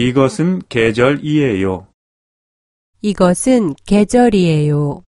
이것은 계절이에요. 이것은 계절이에요.